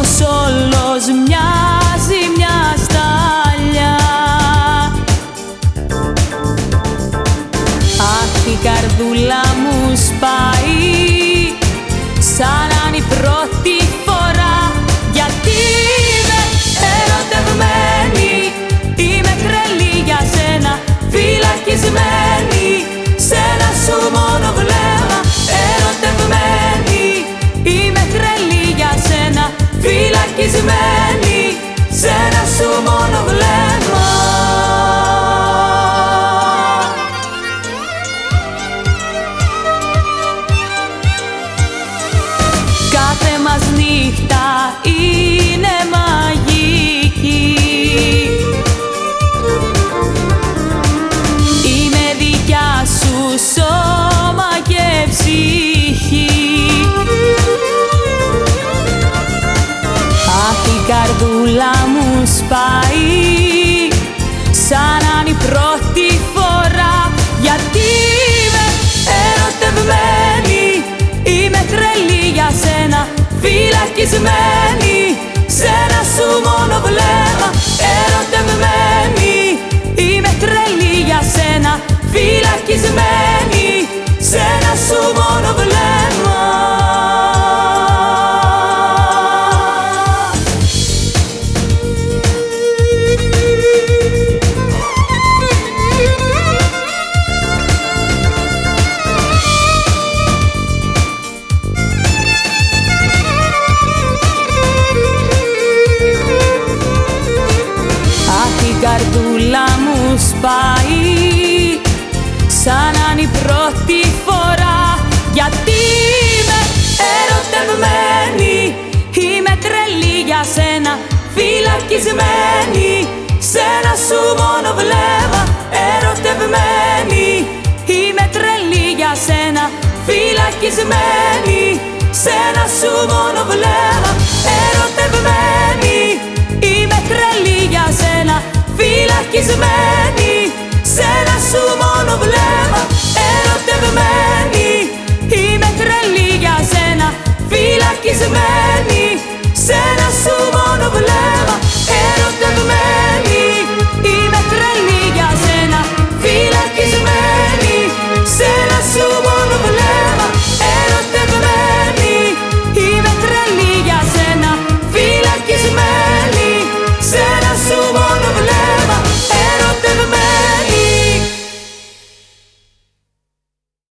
κόσμος όλος μοιάζει μια στάλια. Αχ η καρδούλα μου σπάει σαν φυλακισμένη σε ένα σου μόνο βλέμμα. Κάθε μας νύχτα είναι καρδούλα μου σπάει. Σαν να είναι η πρώτη φορά γιατί είμαι ερωτευμένη είμαι τρελή για σένα φυλακισμένη. Σε ένα σου μόνο βλέμμα ερωτευμένη είμαι τρελή για σένα φυλακισμένη φυλακισμένη σε ένα σου μόνο βλέμμα ερωτευμένη. Είμαι τρελή για σένα φυλακισμένη σε ένα σου μόνο βλέμμα ερωτευμένη. Είμαι τρελή για σένα φυλακισμένη